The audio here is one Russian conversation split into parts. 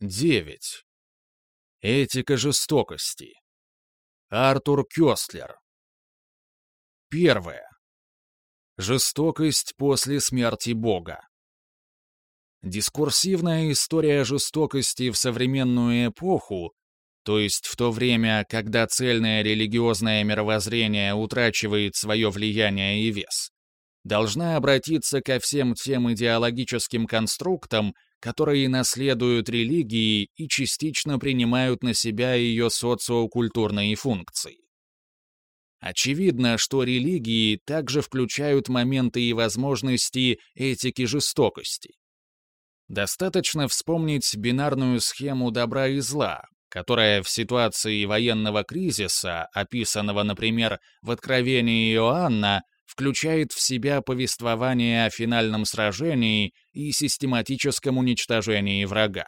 9. Этика жестокости. Артур Кёстлер. Первое. Жестокость после смерти Бога. Дискурсивная история жестокости в современную эпоху, то есть в то время, когда цельное религиозное мировоззрение утрачивает свое влияние и вес, должна обратиться ко всем тем идеологическим конструктам, которые наследуют религии и частично принимают на себя ее социокультурные функции. Очевидно, что религии также включают моменты и возможности этики жестокости. Достаточно вспомнить бинарную схему добра и зла, которая в ситуации военного кризиса, описанного, например, в Откровении Иоанна, включает в себя повествование о финальном сражении и систематическом уничтожении врага.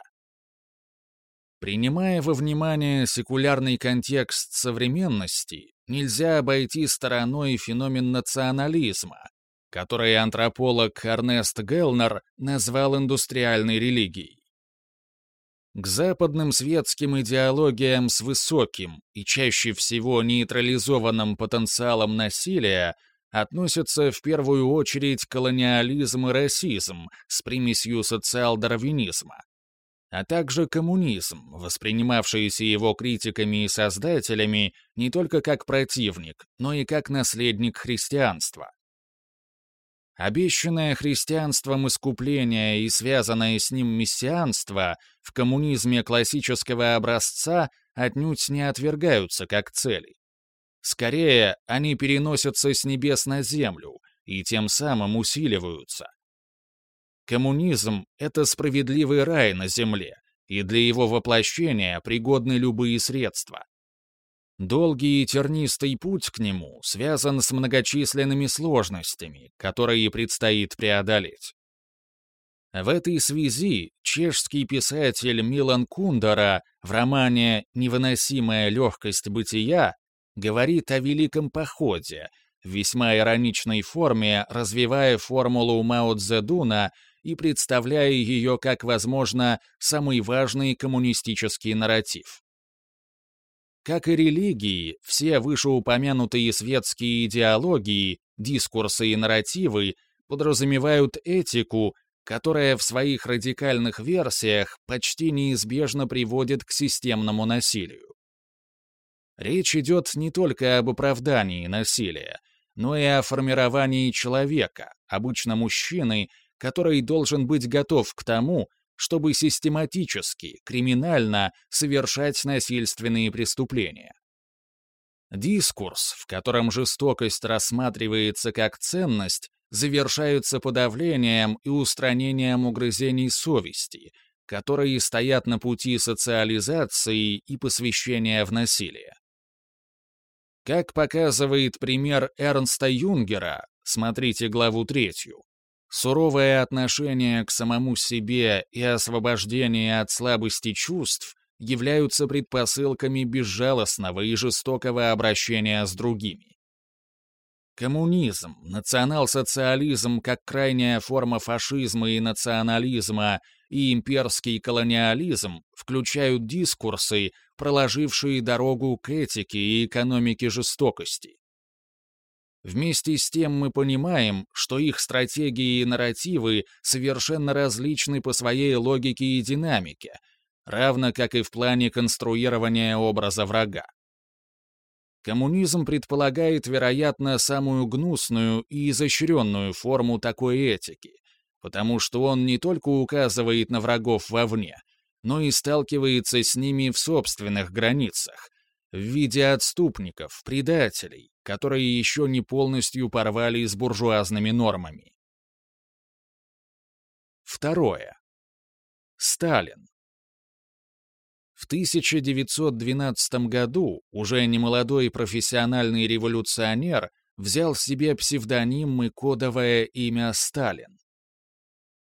Принимая во внимание секулярный контекст современности, нельзя обойти стороной феномен национализма, который антрополог Эрнест Гелнер назвал индустриальной религией. К западным светским идеологиям с высоким и чаще всего нейтрализованным потенциалом насилия относятся в первую очередь колониализм и расизм с примесью социал-дарвинизма, а также коммунизм, воспринимавшийся его критиками и создателями не только как противник, но и как наследник христианства. Обещанное христианством искупление и связанное с ним мессианство в коммунизме классического образца отнюдь не отвергаются как цели. Скорее, они переносятся с небес на землю и тем самым усиливаются. Коммунизм — это справедливый рай на земле, и для его воплощения пригодны любые средства. Долгий и тернистый путь к нему связан с многочисленными сложностями, которые предстоит преодолеть. В этой связи чешский писатель Милан Кундера в романе «Невыносимая легкость бытия» говорит о Великом Походе, в весьма ироничной форме развивая формулу Мао Цзэдуна и представляя ее как, возможно, самый важный коммунистический нарратив. Как и религии, все вышеупомянутые светские идеологии, дискурсы и нарративы подразумевают этику, которая в своих радикальных версиях почти неизбежно приводит к системному насилию. Речь идет не только об оправдании насилия, но и о формировании человека, обычно мужчины, который должен быть готов к тому, чтобы систематически, криминально совершать насильственные преступления. Дискурс, в котором жестокость рассматривается как ценность, завершается подавлением и устранением угрызений совести, которые стоят на пути социализации и посвящения в насилие. Как показывает пример Эрнста Юнгера, смотрите главу третью, суровое отношение к самому себе и освобождение от слабости чувств являются предпосылками безжалостного и жестокого обращения с другими. Коммунизм, национал-социализм как крайняя форма фашизма и национализма и имперский колониализм включают дискурсы, проложившие дорогу к этике и экономике жестокости. Вместе с тем мы понимаем, что их стратегии и нарративы совершенно различны по своей логике и динамике, равно как и в плане конструирования образа врага. Коммунизм предполагает, вероятно, самую гнусную и изощренную форму такой этики, потому что он не только указывает на врагов вовне, но и сталкивается с ними в собственных границах, в виде отступников, предателей, которые еще не полностью порвали с буржуазными нормами. Второе. Сталин. В 1912 году уже немолодой профессиональный революционер взял себе псевдоним и кодовое имя Сталин.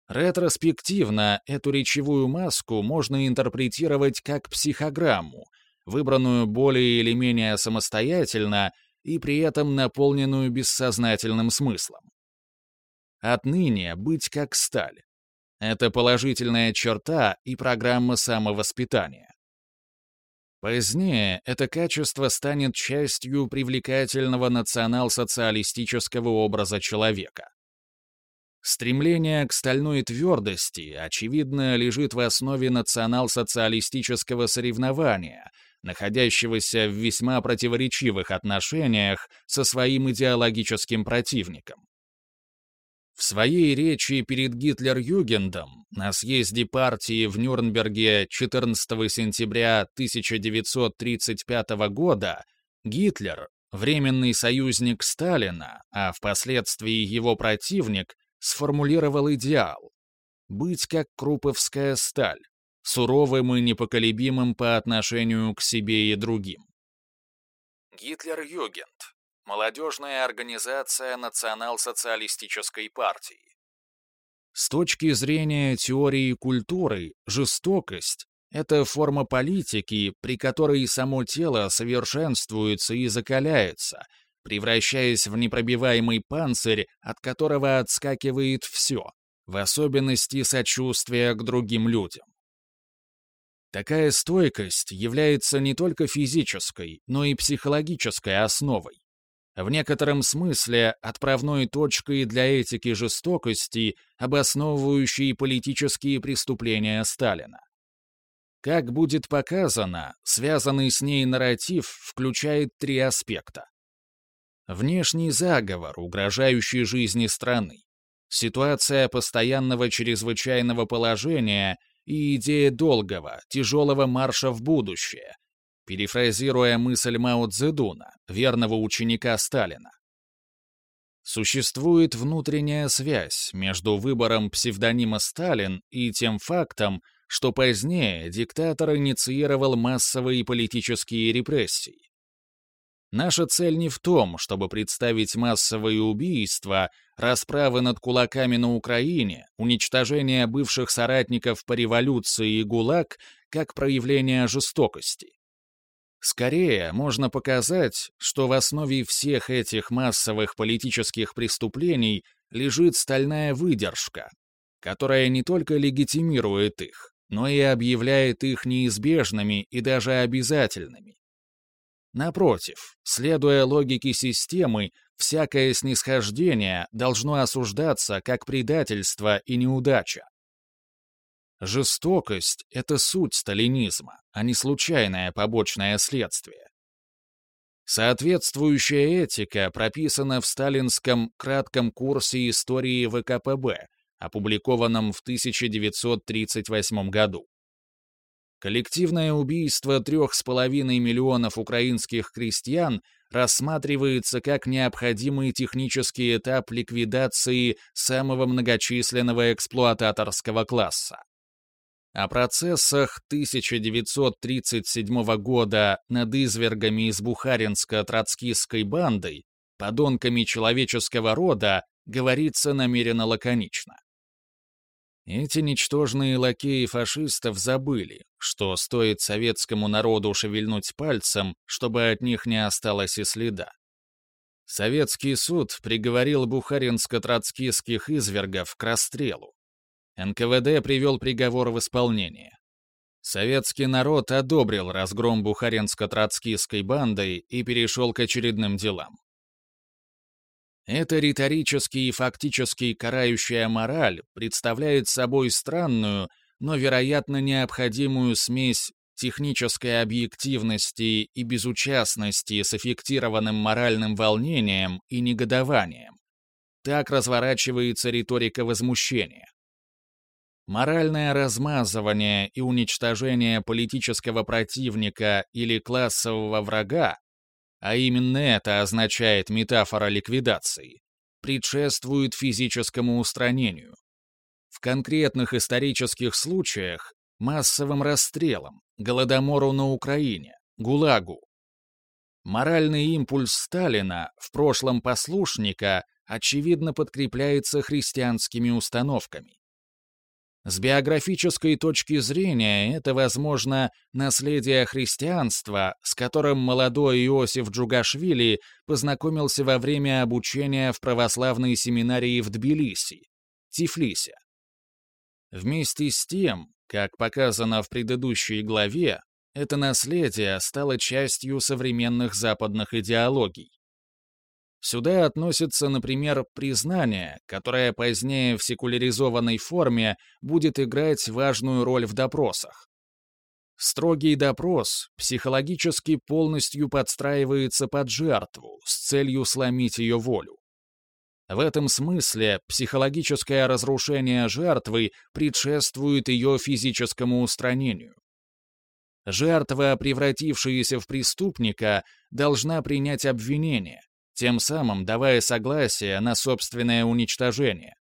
Ретроспективно эту речевую маску можно интерпретировать как психограмму, выбранную более или менее самостоятельно и при этом наполненную бессознательным смыслом. Отныне быть как сталь. Это положительная черта и программа самовоспитания. Позднее это качество станет частью привлекательного национал-социалистического образа человека. Стремление к стальной твердости, очевидно, лежит в основе национал-социалистического соревнования, находящегося в весьма противоречивых отношениях со своим идеологическим противником. В своей речи перед Гитлер-Югендом на съезде партии в Нюрнберге 14 сентября 1935 года Гитлер, временный союзник Сталина, а впоследствии его противник, сформулировал идеал — быть как круповская сталь, суровым и непоколебимым по отношению к себе и другим. Гитлер-Югент — молодежная организация национал-социалистической партии. С точки зрения теории культуры, жестокость — это форма политики, при которой само тело совершенствуется и закаляется — превращаясь в непробиваемый панцирь, от которого отскакивает все, в особенности сочувствие к другим людям. Такая стойкость является не только физической, но и психологической основой. В некотором смысле отправной точкой для этики жестокости, обосновывающей политические преступления Сталина. Как будет показано, связанный с ней нарратив включает три аспекта. Внешний заговор, угрожающий жизни страны. Ситуация постоянного чрезвычайного положения и идея долгого, тяжелого марша в будущее, перефразируя мысль Мао Цзэдуна, верного ученика Сталина. Существует внутренняя связь между выбором псевдонима Сталин и тем фактом, что позднее диктатор инициировал массовые политические репрессии. Наша цель не в том, чтобы представить массовые убийства, расправы над кулаками на Украине, уничтожение бывших соратников по революции и ГУЛАГ как проявление жестокости. Скорее, можно показать, что в основе всех этих массовых политических преступлений лежит стальная выдержка, которая не только легитимирует их, но и объявляет их неизбежными и даже обязательными. Напротив, следуя логике системы, всякое снисхождение должно осуждаться как предательство и неудача. Жестокость — это суть сталинизма, а не случайное побочное следствие. Соответствующая этика прописана в сталинском кратком курсе истории ВКПБ, опубликованном в 1938 году. Коллективное убийство трех с половиной миллионов украинских крестьян рассматривается как необходимый технический этап ликвидации самого многочисленного эксплуататорского класса. О процессах 1937 года над извергами из Бухаринско-Троцкистской бандой, подонками человеческого рода, говорится намеренно лаконично. Эти ничтожные лакеи фашистов забыли, что стоит советскому народу шевельнуть пальцем, чтобы от них не осталось и следа. Советский суд приговорил бухаринско-троцкистских извергов к расстрелу. НКВД привел приговор в исполнение. Советский народ одобрил разгром бухаринско-троцкистской бандой и перешел к очередным делам. Эта риторически и фактически карающая мораль представляет собой странную, но, вероятно, необходимую смесь технической объективности и безучастности с эффектированным моральным волнением и негодованием. Так разворачивается риторика возмущения. Моральное размазывание и уничтожение политического противника или классового врага а именно это означает метафора ликвидации, предшествует физическому устранению. В конкретных исторических случаях – массовым расстрелам, голодомору на Украине, ГУЛАГу. Моральный импульс Сталина, в прошлом послушника, очевидно подкрепляется христианскими установками. С биографической точки зрения это, возможно, наследие христианства, с которым молодой Иосиф Джугашвили познакомился во время обучения в православной семинарии в Тбилиси, Тифлисе. Вместе с тем, как показано в предыдущей главе, это наследие стало частью современных западных идеологий. Сюда относится, например, признание, которое позднее в секуляризованной форме будет играть важную роль в допросах. Строгий допрос психологически полностью подстраивается под жертву с целью сломить ее волю. В этом смысле психологическое разрушение жертвы предшествует ее физическому устранению. Жертва, превратившаяся в преступника, должна принять обвинение, тем самым давая согласие на собственное уничтожение.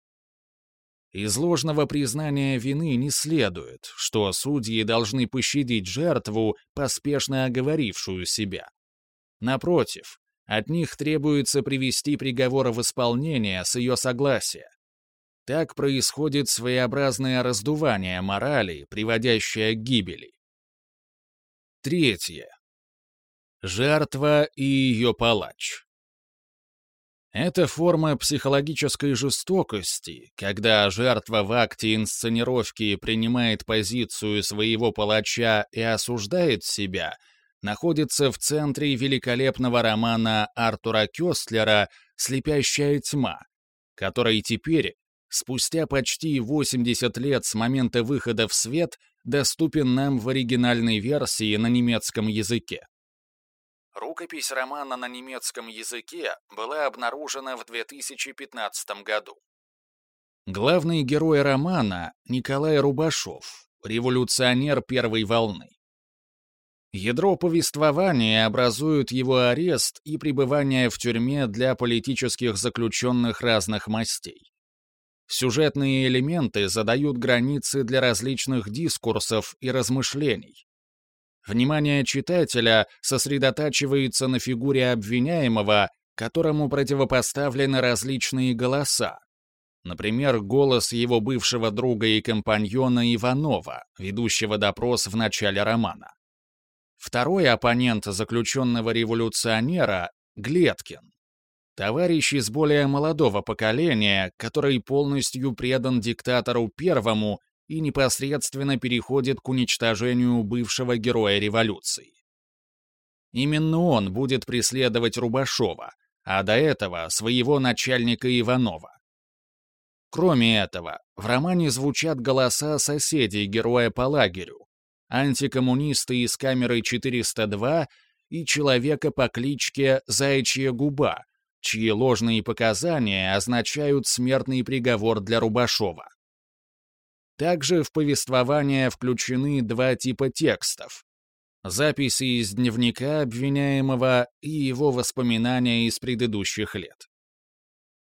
Из ложного признания вины не следует, что судьи должны пощадить жертву, поспешно оговорившую себя. Напротив, от них требуется привести приговор в исполнение с ее согласия. Так происходит своеобразное раздувание морали, приводящее к гибели. Третье. Жертва и ее палач. Это форма психологической жестокости, когда жертва в акте инсценировки принимает позицию своего палача и осуждает себя — находится в центре великолепного романа Артура Кёстлера «Слепящая тьма», который теперь, спустя почти 80 лет с момента выхода в свет, доступен нам в оригинальной версии на немецком языке. Рукопись романа на немецком языке была обнаружена в 2015 году. Главный герой романа — Николай Рубашов, революционер первой волны. Ядро повествования образуют его арест и пребывание в тюрьме для политических заключенных разных мастей. Сюжетные элементы задают границы для различных дискурсов и размышлений. Внимание читателя сосредотачивается на фигуре обвиняемого, которому противопоставлены различные голоса. Например, голос его бывшего друга и компаньона Иванова, ведущего допрос в начале романа. Второй оппонент заключенного революционера — Глеткин. Товарищ из более молодого поколения, который полностью предан диктатору первому и непосредственно переходит к уничтожению бывшего героя революции. Именно он будет преследовать Рубашова, а до этого своего начальника Иванова. Кроме этого, в романе звучат голоса соседей героя по лагерю, антикоммунисты из камеры 402 и человека по кличке Заячья губа, чьи ложные показания означают смертный приговор для Рубашова. Также в повествование включены два типа текстов. Записи из дневника обвиняемого и его воспоминания из предыдущих лет.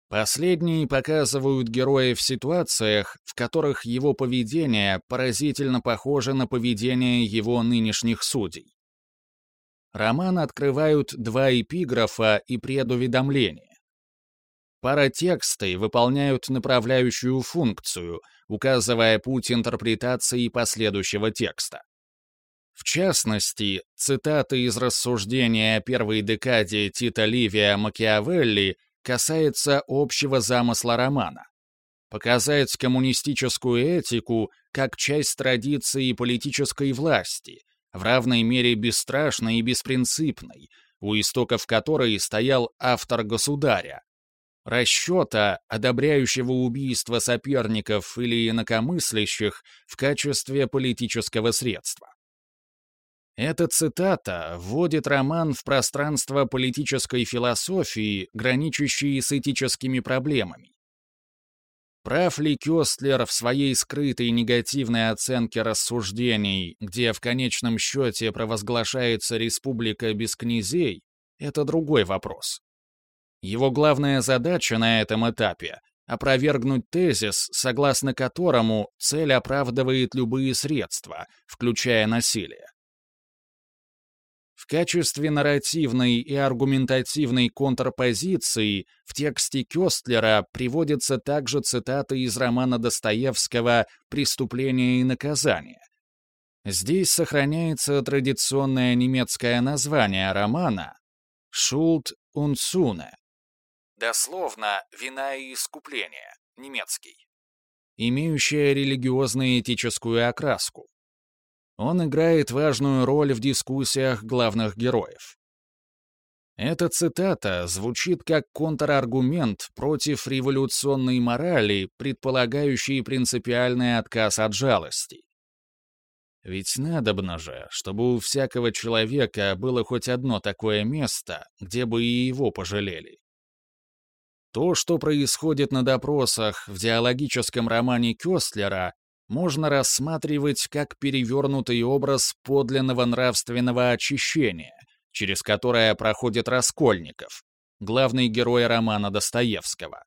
Последние показывают героя в ситуациях, в которых его поведение поразительно похоже на поведение его нынешних судей. Роман открывают два эпиграфа и предуведомления. Паратексты выполняют направляющую функцию, указывая путь интерпретации последующего текста. В частности, цитаты из рассуждения о первой декаде Тита Ливия Макиавелли касается общего замысла романа. Показать коммунистическую этику как часть традиции политической власти, в равной мере бесстрашной и беспринципной, у истоков которой стоял автор государя, расчета, одобряющего убийство соперников или инакомыслящих в качестве политического средства. Эта цитата вводит роман в пространство политической философии, граничащей с этическими проблемами. Прав ли Кёстлер в своей скрытой негативной оценке рассуждений, где в конечном счете провозглашается республика без князей, это другой вопрос. Его главная задача на этом этапе — опровергнуть тезис, согласно которому цель оправдывает любые средства, включая насилие. В качестве нарративной и аргументативной контрпозиции в тексте Кёстлера приводятся также цитаты из романа Достоевского «Преступление и наказание». Здесь сохраняется традиционное немецкое название романа «Schuld und Sühne». Дословно «Вина и искупление», немецкий. имеющая религиозно-этическую окраску. Он играет важную роль в дискуссиях главных героев. Эта цитата звучит как контраргумент против революционной морали, предполагающей принципиальный отказ от жалости. Ведь надобно же, чтобы у всякого человека было хоть одно такое место, где бы и его пожалели. То, что происходит на допросах в диалогическом романе Кёстлера, можно рассматривать как перевернутый образ подлинного нравственного очищения, через которое проходит Раскольников, главный герой романа Достоевского.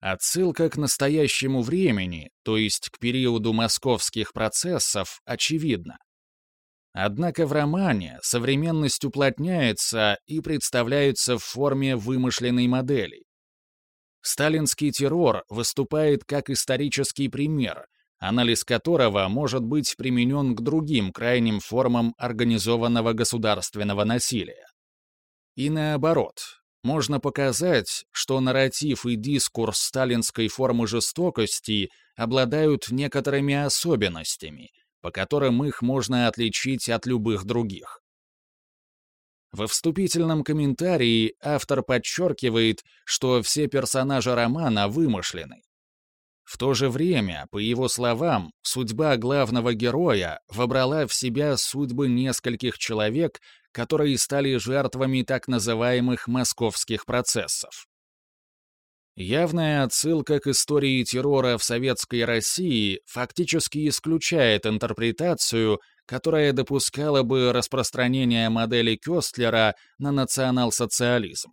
Отсылка к настоящему времени, то есть к периоду московских процессов, очевидна. Однако в романе современность уплотняется и представляется в форме вымышленной модели. Сталинский террор выступает как исторический пример, анализ которого может быть применен к другим крайним формам организованного государственного насилия. И наоборот, можно показать, что нарратив и дискурс сталинской формы жестокости обладают некоторыми особенностями, по которым их можно отличить от любых других. Во вступительном комментарии автор подчеркивает, что все персонажи романа вымышлены. В то же время, по его словам, судьба главного героя вобрала в себя судьбы нескольких человек, которые стали жертвами так называемых московских процессов. Явная отсылка к истории террора в советской России фактически исключает интерпретацию, которая допускала бы распространение модели Кёстлера на национал-социализм.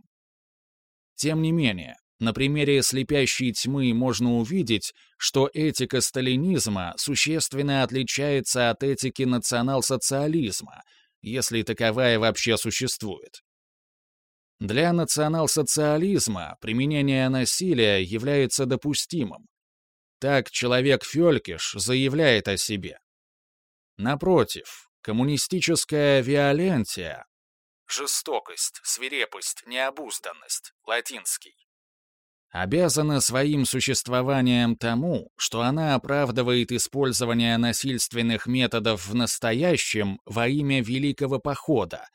Тем не менее, на примере слепящей тьмы можно увидеть, что этика сталинизма существенно отличается от этики национал-социализма, если таковая вообще существует. Для национал-социализма применение насилия является допустимым. Так человек Фелькиш заявляет о себе. Напротив, коммунистическая виолентия — жестокость, свирепость, необузданность, латинский — обязана своим существованием тому, что она оправдывает использование насильственных методов в настоящем во имя Великого Похода,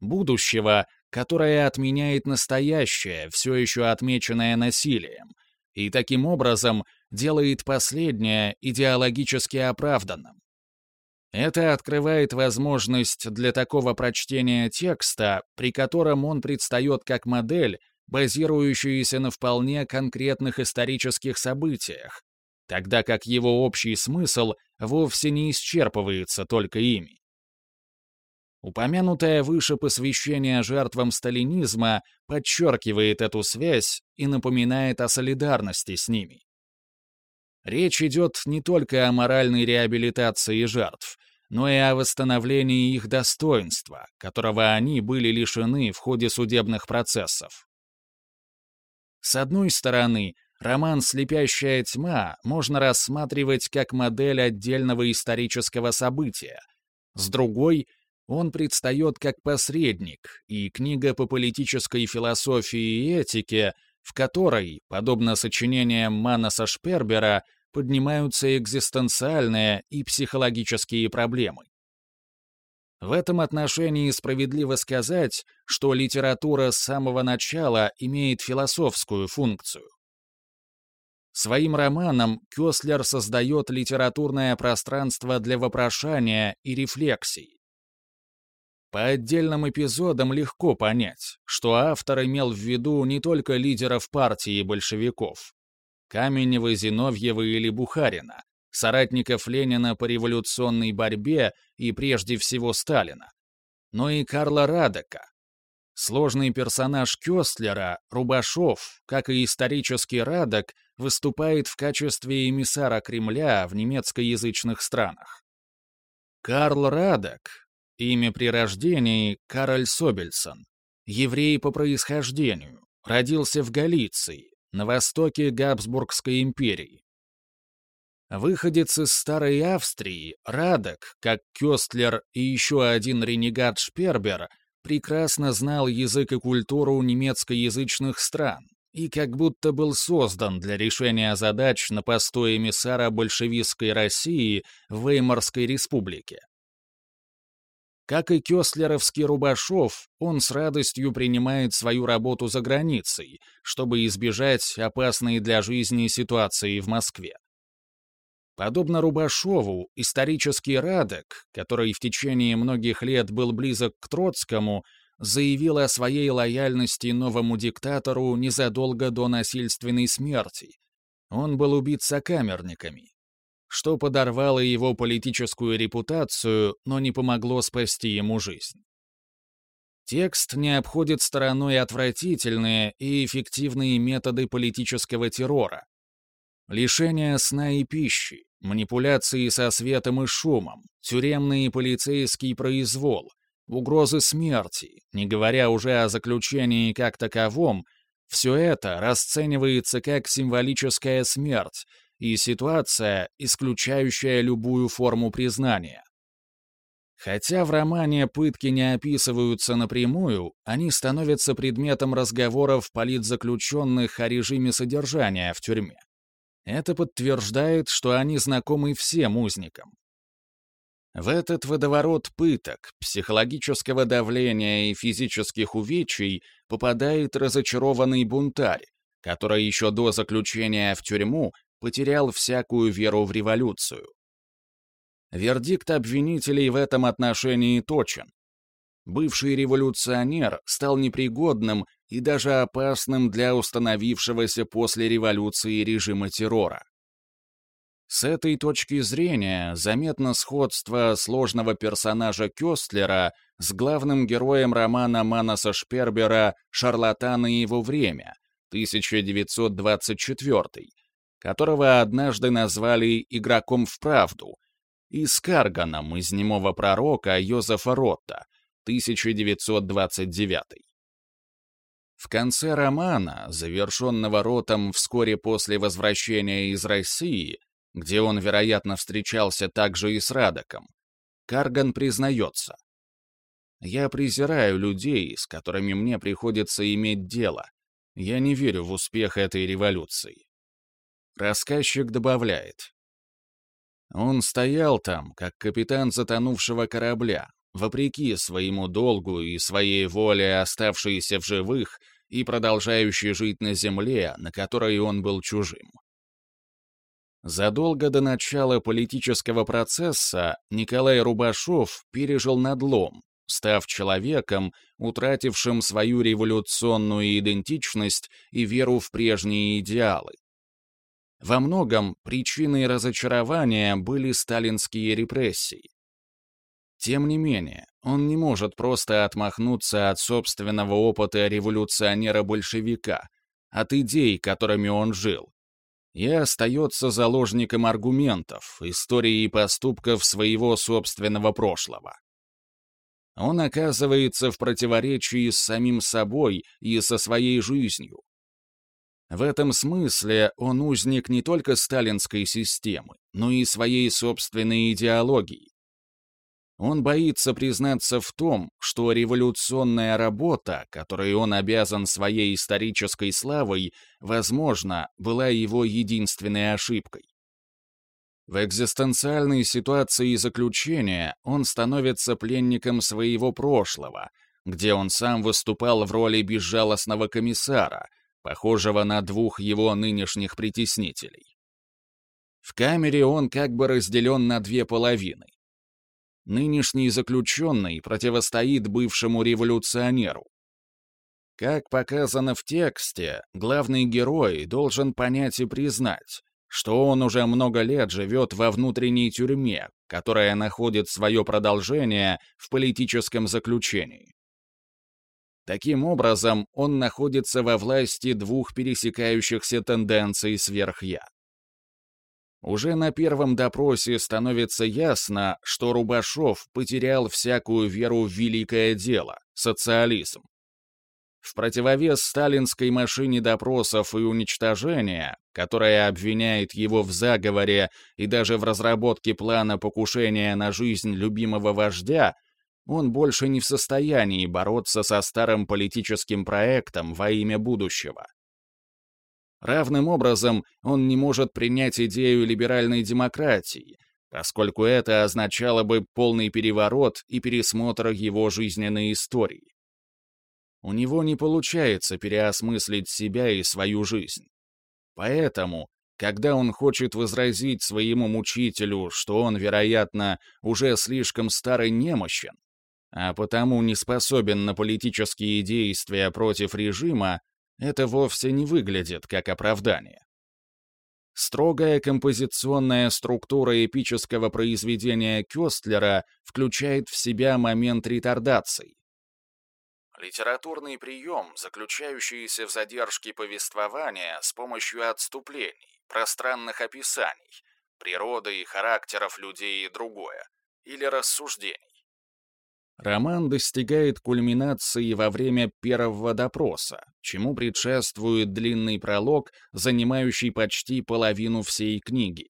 будущего, которое отменяет настоящее, все еще отмеченное насилием, и таким образом делает последнее идеологически оправданным. Это открывает возможность для такого прочтения текста, при котором он предстает как модель, базирующаяся на вполне конкретных исторических событиях, тогда как его общий смысл вовсе не исчерпывается только ими. Упомянутое выше посвящение жертвам сталинизма подчеркивает эту связь и напоминает о солидарности с ними. Речь идет не только о моральной реабилитации жертв, но и о восстановлении их достоинства, которого они были лишены в ходе судебных процессов. С одной стороны, роман «Слепящая тьма» можно рассматривать как модель отдельного исторического события, с другой — он предстает как посредник, и книга по политической философии и этике, в которой, подобно сочинениям Манаса Шпербера, поднимаются экзистенциальные и психологические проблемы. В этом отношении справедливо сказать, что литература с самого начала имеет философскую функцию. Своим романом Кёслер создает литературное пространство для вопрошания и рефлексий. По отдельным эпизодам легко понять, что автор имел в виду не только лидеров партии большевиков, Каменева, Зиновьева или Бухарина, соратников Ленина по революционной борьбе и прежде всего Сталина, но и Карла Радека. Сложный персонаж Кёстлера, Рубашов, как и исторический Радек, выступает в качестве эмиссара Кремля в немецкоязычных странах. Карл Радек, имя при рождении Кароль Собельсон, еврей по происхождению, родился в Галиции, на востоке Габсбургской империи. Выходец из Старой Австрии, Радок, как Кёстлер и еще один ренегат Шпербер, прекрасно знал язык и культуру немецкоязычных стран и как будто был создан для решения задач на посту эмиссара большевистской России в Веймарской республике. Как и Кёстлеровский Рубашов, он с радостью принимает свою работу за границей, чтобы избежать опасной для жизни ситуации в Москве. Подобно Рубашову, исторический Радек, который в течение многих лет был близок к Троцкому, заявил о своей лояльности новому диктатору незадолго до насильственной смерти. Он был убит сокамерниками, что подорвало его политическую репутацию, но не помогло спасти ему жизнь. Текст не обходит стороной отвратительные и эффективные методы политического террора. Лишение сна и пищи, манипуляции со светом и шумом, тюремный и полицейский произвол — угрозы смерти, не говоря уже о заключении как таковом, все это расценивается как символическая смерть и ситуация, исключающая любую форму признания. Хотя в романе пытки не описываются напрямую, они становятся предметом разговоров политзаключенных о режиме содержания в тюрьме. Это подтверждает, что они знакомы всем узникам. В этот водоворот пыток, психологического давления и физических увечий попадает разочарованный бунтарь, который еще до заключения в тюрьму потерял всякую веру в революцию. Вердикт обвинителей в этом отношении точен. Бывший революционер стал непригодным и даже опасным для установившегося после революции режима террора. С этой точки зрения заметно сходство сложного персонажа Кёстлера с главным героем романа Манаса Шпербера «Шарлатан и его время» 1924, которого однажды назвали «игроком в правду», и с Карганом из «Немого пророка» Йозефа Ротта 1929. В конце романа, завершенного Ротом вскоре после возвращения из России, где он, вероятно, встречался также и с Радоком, Карган признается. «Я презираю людей, с которыми мне приходится иметь дело. Я не верю в успех этой революции». Рассказчик добавляет. Он стоял там, как капитан затонувшего корабля, вопреки своему долгу и своей воле оставшийся в живых и продолжающий жить на земле, на которой он был чужим. Задолго до начала политического процесса Николай Рубашов пережил надлом, став человеком, утратившим свою революционную идентичность и веру в прежние идеалы. Во многом причиной разочарования были сталинские репрессии. Тем не менее, он не может просто отмахнуться от собственного опыта революционера-большевика, от идей, которыми он жил, и остается заложником аргументов, истории и поступков своего собственного прошлого. Он оказывается в противоречии с самим собой и со своей жизнью. В этом смысле он узник не только сталинской системы, но и своей собственной идеологии. Он боится признаться в том, что революционная работа, которой он обязан своей исторической славой, возможно, была его единственной ошибкой. В экзистенциальной ситуации заключения он становится пленником своего прошлого, где он сам выступал в роли безжалостного комиссара, похожего на двух его нынешних притеснителей. В камере он как бы разделен на две половины. Нынешний заключенный противостоит бывшему революционеру. Как показано в тексте, главный герой должен понять и признать, что он уже много лет живет во внутренней тюрьме, которая находит свое продолжение в политическом заключении. Таким образом, он находится во власти двух пересекающихся тенденций сверх-я. Уже на первом допросе становится ясно, что Рубашов потерял всякую веру в великое дело — социализм. В противовес сталинской машине допросов и уничтожения, которая обвиняет его в заговоре и даже в разработке плана покушения на жизнь любимого вождя, он больше не в состоянии бороться со старым политическим проектом во имя будущего. Равным образом он не может принять идею либеральной демократии, поскольку это означало бы полный переворот и пересмотр его жизненной истории. У него не получается переосмыслить себя и свою жизнь. Поэтому, когда он хочет возразить своему мучителю, что он, вероятно, уже слишком старый немощен, а потому не способен на политические действия против режима, это вовсе не выглядит как оправдание. Строгая композиционная структура эпического произведения Кёстлера включает в себя момент ретардации. Литературный прием, заключающийся в задержке повествования с помощью отступлений, пространных описаний, природы и характеров людей и другое, или рассуждений. Роман достигает кульминации во время первого допроса, чему предшествует длинный пролог, занимающий почти половину всей книги.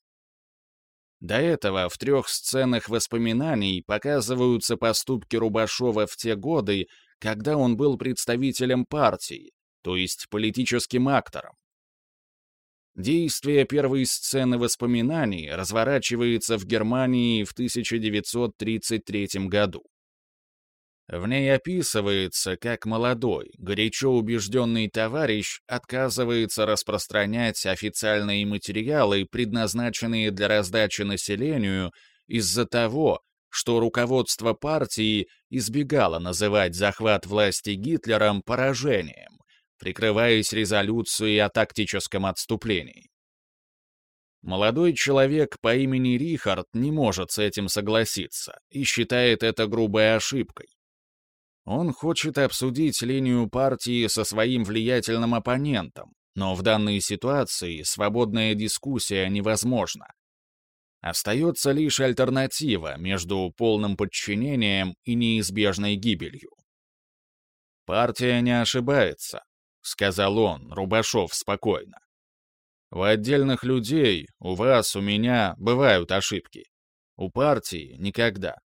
До этого в трех сценах воспоминаний показываются поступки Рубашова в те годы, когда он был представителем партии, то есть политическим актором. Действие первой сцены воспоминаний разворачивается в Германии в 1933 году. В ней описывается, как молодой, горячо убежденный товарищ отказывается распространять официальные материалы, предназначенные для раздачи населению, из-за того, что руководство партии избегало называть захват власти Гитлером поражением, прикрываясь резолюцией о тактическом отступлении. Молодой человек по имени Рихард не может с этим согласиться и считает это грубой ошибкой. Он хочет обсудить линию партии со своим влиятельным оппонентом, но в данной ситуации свободная дискуссия невозможна. Остается лишь альтернатива между полным подчинением и неизбежной гибелью. «Партия не ошибается», — сказал он, Рубашов, спокойно. «У отдельных людей, у вас, у меня, бывают ошибки. У партии — никогда.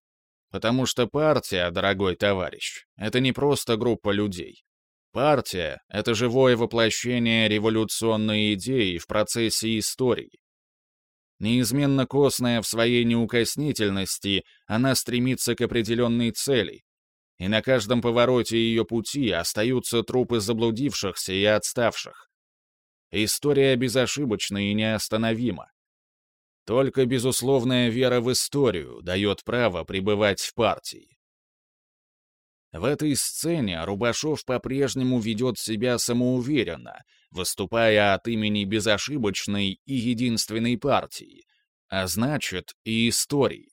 Потому что партия, дорогой товарищ, это не просто группа людей. Партия — это живое воплощение революционной идеи в процессе истории. Неизменно костная в своей неукоснительности, она стремится к определенной цели, и на каждом повороте ее пути остаются трупы заблудившихся и отставших. История безошибочна и неостановима. Только безусловная вера в историю дает право пребывать в партии. В этой сцене Рубашов по-прежнему ведет себя самоуверенно, выступая от имени безошибочной и единственной партии, а значит и истории.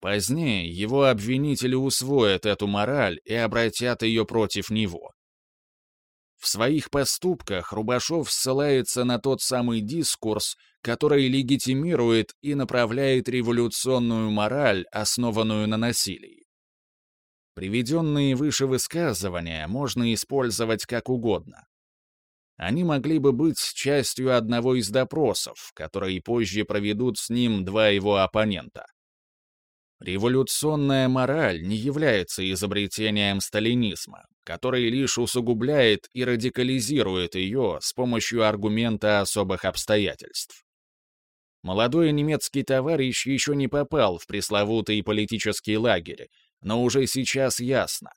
Позднее его обвинители усвоят эту мораль и обратят ее против него. В своих поступках Рубашов ссылается на тот самый дискурс, который легитимирует и направляет революционную мораль, основанную на насилии. Приведенные выше высказывания можно использовать как угодно. Они могли бы быть частью одного из допросов, которые позже проведут с ним два его оппонента. Революционная мораль не является изобретением сталинизма, который лишь усугубляет и радикализирует ее с помощью аргумента особых обстоятельств. Молодой немецкий товарищ еще не попал в пресловутый политический лагерь, но уже сейчас ясно.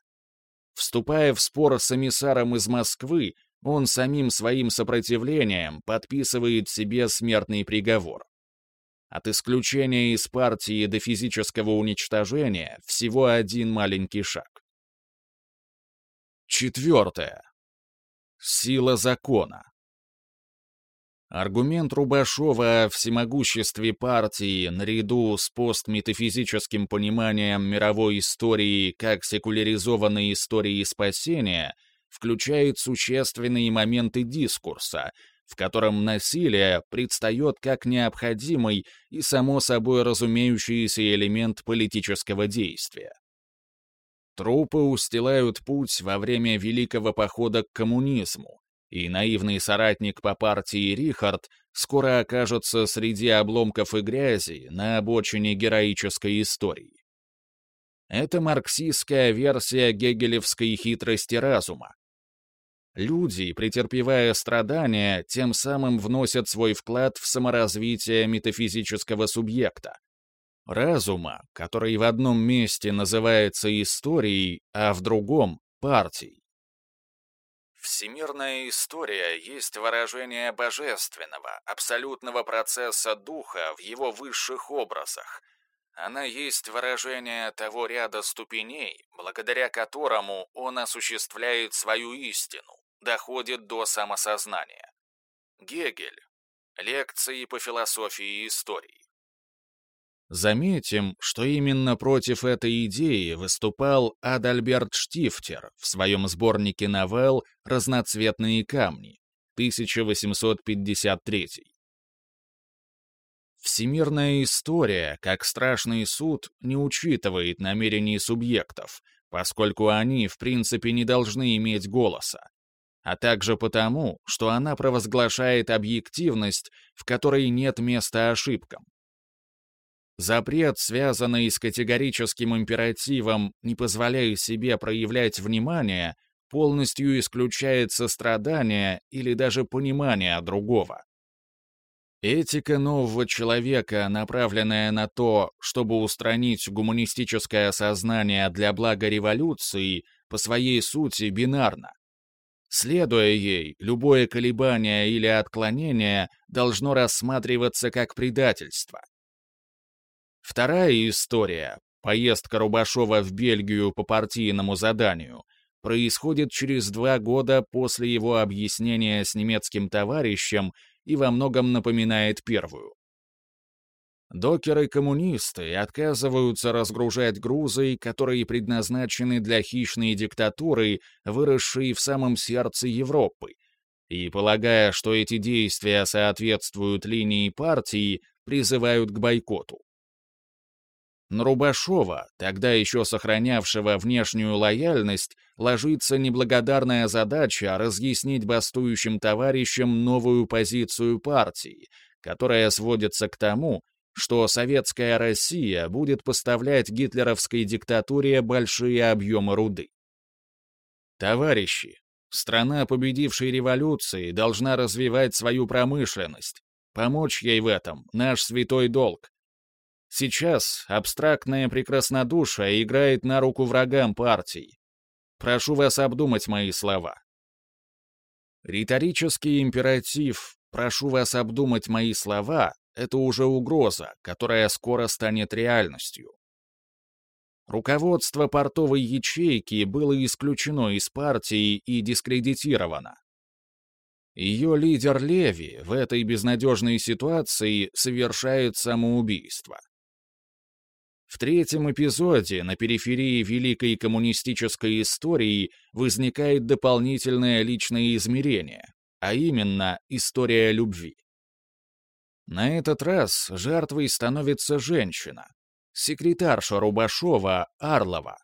Вступая в спор с эмиссаром из Москвы, он самим своим сопротивлением подписывает себе смертный приговор. От исключения из партии до физического уничтожения всего один маленький шаг. Четвертое. Сила закона. Аргумент Рубашова о всемогуществе партии наряду с постметафизическим пониманием мировой истории как секуляризованной истории спасения включает существенные моменты дискурса, в котором насилие предстает как необходимый и само собой разумеющийся элемент политического действия. Трупы устилают путь во время Великого похода к коммунизму, и наивный соратник по партии Рихард скоро окажется среди обломков и грязи на обочине героической истории. Это марксистская версия гегелевской хитрости разума. Люди, претерпевая страдания, тем самым вносят свой вклад в саморазвитие метафизического субъекта. Разума, который в одном месте называется историей, а в другом — партией. Всемирная история есть выражение божественного, абсолютного процесса духа в его высших образах. Она есть выражение того ряда ступеней, благодаря которому он осуществляет свою истину, доходит до самосознания. Гегель. Лекции по философии и истории. Заметим, что именно против этой идеи выступал Адальберт Штифтер в своем сборнике новелл «Разноцветные камни» 1853. Всемирная история, как страшный суд, не учитывает намерений субъектов, поскольку они, в принципе, не должны иметь голоса, а также потому, что она провозглашает объективность, в которой нет места ошибкам. Запрет, связанный с категорическим императивом «не позволяю себе проявлять внимание», полностью исключает сострадание или даже понимание другого. Этика нового человека, направленная на то, чтобы устранить гуманистическое сознание для блага революции, по своей сути бинарна. Следуя ей, любое колебание или отклонение должно рассматриваться как предательство. Вторая история, поездка Рубашова в Бельгию по партийному заданию, происходит через два года после его объяснения с немецким товарищем и во многом напоминает первую. Докеры-коммунисты отказываются разгружать грузы, которые предназначены для хищной диктатуры, выросшей в самом сердце Европы, и, полагая, что эти действия соответствуют линии партии, призывают к бойкоту. На Рубашова, тогда еще сохранявшего внешнюю лояльность, ложится неблагодарная задача разъяснить бастующим товарищам новую позицию партии, которая сводится к тому, что советская Россия будет поставлять гитлеровской диктатуре большие объемы руды. Товарищи, страна победившей революции должна развивать свою промышленность. Помочь ей в этом — наш святой долг, Сейчас абстрактное прекраснодушие играет на руку врагам партий. Прошу вас обдумать мои слова. Риторический императив «прошу вас обдумать мои слова» — это уже угроза, которая скоро станет реальностью. Руководство портовой ячейки было исключено из партии и дискредитировано. Ее лидер Леви в этой безнадежной ситуации совершает самоубийство. В третьем эпизоде на периферии великой коммунистической истории возникает дополнительное личное измерение, а именно история любви. На этот раз жертвой становится женщина, секретарша Рубашова Арлова.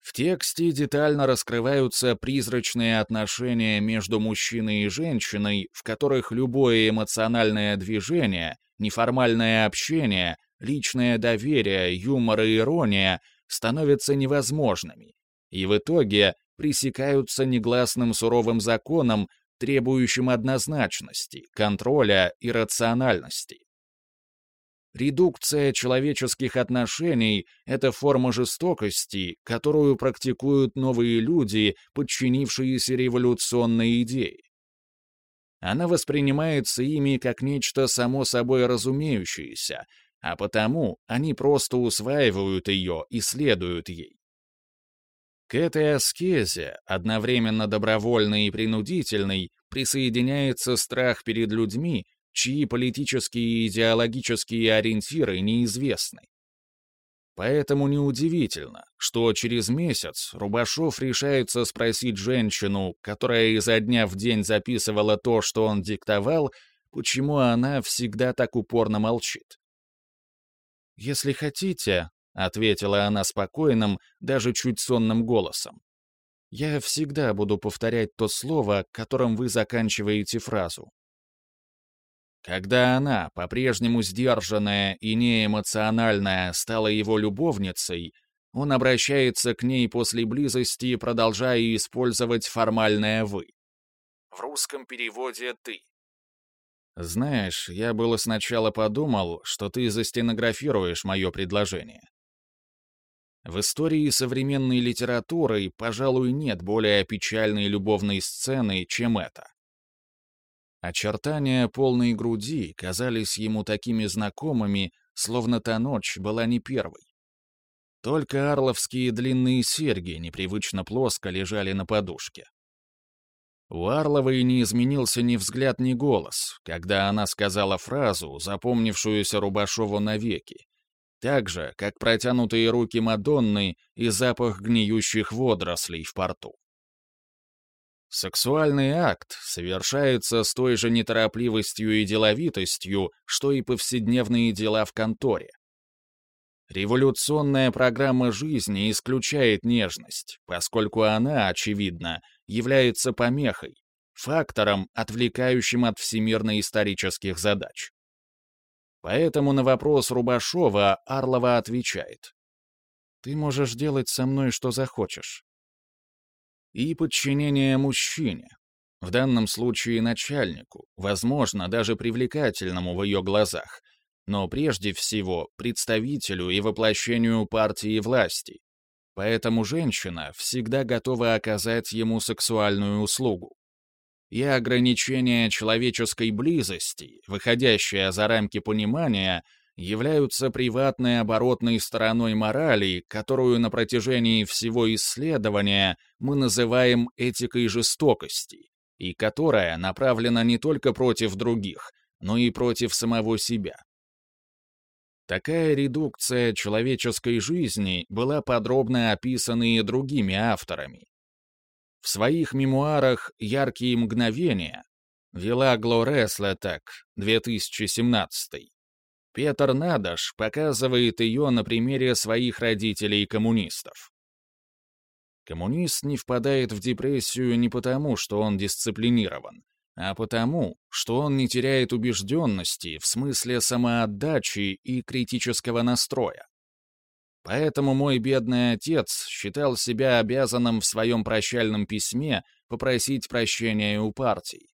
В тексте детально раскрываются призрачные отношения между мужчиной и женщиной, в которых любое эмоциональное движение, неформальное общение личное доверие, юмор и ирония становятся невозможными, и в итоге пресекаются негласным суровым законом, требующим однозначности, контроля и рациональности. Редукция человеческих отношений — это форма жестокости, которую практикуют новые люди, подчинившиеся революционной идее. Она воспринимается ими как нечто само собой разумеющееся, а потому они просто усваивают ее и следуют ей. К этой аскезе, одновременно добровольной и принудительной, присоединяется страх перед людьми, чьи политические и идеологические ориентиры неизвестны. Поэтому неудивительно, что через месяц Рубашов решается спросить женщину, которая изо дня в день записывала то, что он диктовал, почему она всегда так упорно молчит. «Если хотите», — ответила она спокойным, даже чуть сонным голосом, «я всегда буду повторять то слово, которым вы заканчиваете фразу». Когда она, по-прежнему сдержанная и неэмоциональная, стала его любовницей, он обращается к ней после близости, продолжая использовать формальное «вы». В русском переводе «ты». Знаешь, я было сначала подумал, что ты застенографируешь мое предложение. В истории современной литературы, пожалуй, нет более печальной любовной сцены, чем эта. Очертания полной груди казались ему такими знакомыми, словно та ночь была не первой. Только арловские длинные серьги непривычно плоско лежали на подушке. У Арловой не изменился ни взгляд, ни голос, когда она сказала фразу, запомнившуюся Рубашову навеки, так же, как протянутые руки Мадонны и запах гниющих водорослей в порту. Сексуальный акт совершается с той же неторопливостью и деловитостью, что и повседневные дела в конторе. Революционная программа жизни исключает нежность, поскольку она, очевидно, является помехой, фактором, отвлекающим от всемирно-исторических задач. Поэтому на вопрос Рубашова Арлова отвечает. «Ты можешь делать со мной что захочешь». И подчинение мужчине, в данном случае начальнику, возможно, даже привлекательному в ее глазах, но прежде всего представителю и воплощению партии власти. Поэтому женщина всегда готова оказать ему сексуальную услугу. И ограничения человеческой близости, выходящие за рамки понимания, являются приватной оборотной стороной морали, которую на протяжении всего исследования мы называем этикой жестокости, и которая направлена не только против других, но и против самого себя. Такая редукция человеческой жизни была подробно описана и другими авторами. В своих мемуарах «Яркие мгновения» Вела Глорес Летек, 2017 Петр Надаш показывает ее на примере своих родителей-коммунистов. Коммунист не впадает в депрессию не потому, что он дисциплинирован, а потому, что он не теряет убежденности в смысле самоотдачи и критического настроя. Поэтому мой бедный отец считал себя обязанным в своем прощальном письме попросить прощения у партий.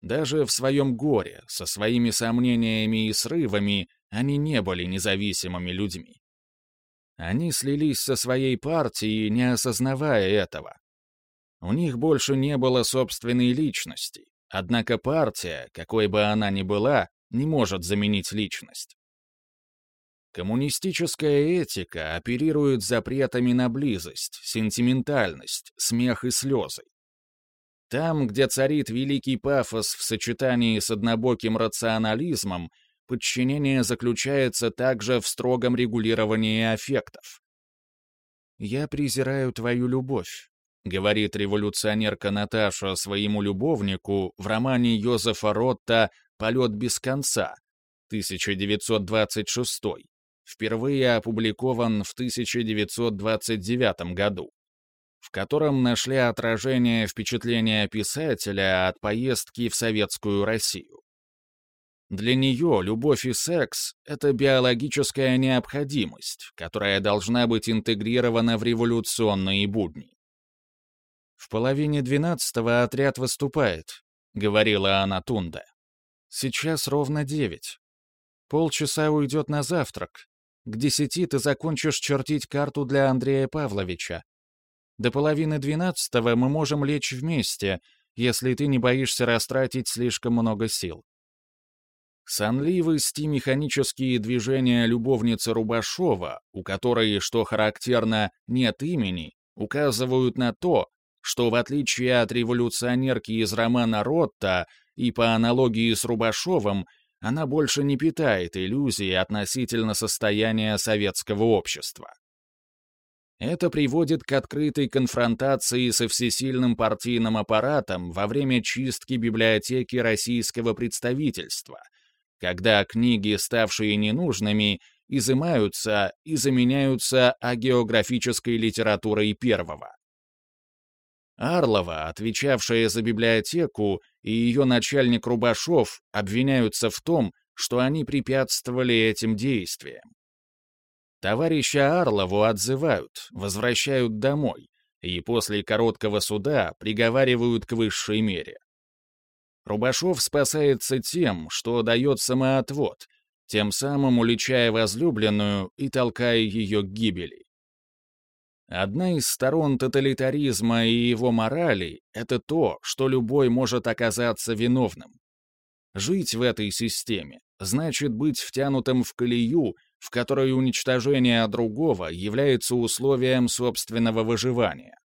Даже в своем горе, со своими сомнениями и срывами, они не были независимыми людьми. Они слились со своей партией, не осознавая этого. У них больше не было собственной личности, Однако партия, какой бы она ни была, не может заменить личность. Коммунистическая этика оперирует запретами на близость, сентиментальность, смех и слезы. Там, где царит великий пафос в сочетании с однобоким рационализмом, подчинение заключается также в строгом регулировании аффектов. «Я презираю твою любовь», говорит революционерка Наташа своему любовнику в романе Йозефа Ротта «Полет без конца» 1926, впервые опубликован в 1929 году, в котором нашли отражение впечатления писателя от поездки в советскую Россию. Для нее любовь и секс — это биологическая необходимость, которая должна быть интегрирована в революционные будни. «В половине двенадцатого отряд выступает», — говорила она Тунда. «Сейчас ровно девять. Полчаса уйдет на завтрак. К десяти ты закончишь чертить карту для Андрея Павловича. До половины двенадцатого мы можем лечь вместе, если ты не боишься растратить слишком много сил». Сонливости механические движения любовницы Рубашова, у которой, что характерно, нет имени, указывают на то, что в отличие от революционерки из романа Ротта и по аналогии с Рубашовым, она больше не питает иллюзий относительно состояния советского общества. Это приводит к открытой конфронтации со всесильным партийным аппаратом во время чистки библиотеки российского представительства, когда книги, ставшие ненужными, изымаются и заменяются агеографической литературой первого. Арлова, отвечавшая за библиотеку, и ее начальник Рубашов обвиняются в том, что они препятствовали этим действиям. Товарища Арлову отзывают, возвращают домой, и после короткого суда приговаривают к высшей мере. Рубашов спасается тем, что дает самоотвод, тем самым уличая возлюбленную и толкая ее к гибели. Одна из сторон тоталитаризма и его морали — это то, что любой может оказаться виновным. Жить в этой системе значит быть втянутым в колею, в которой уничтожение другого является условием собственного выживания.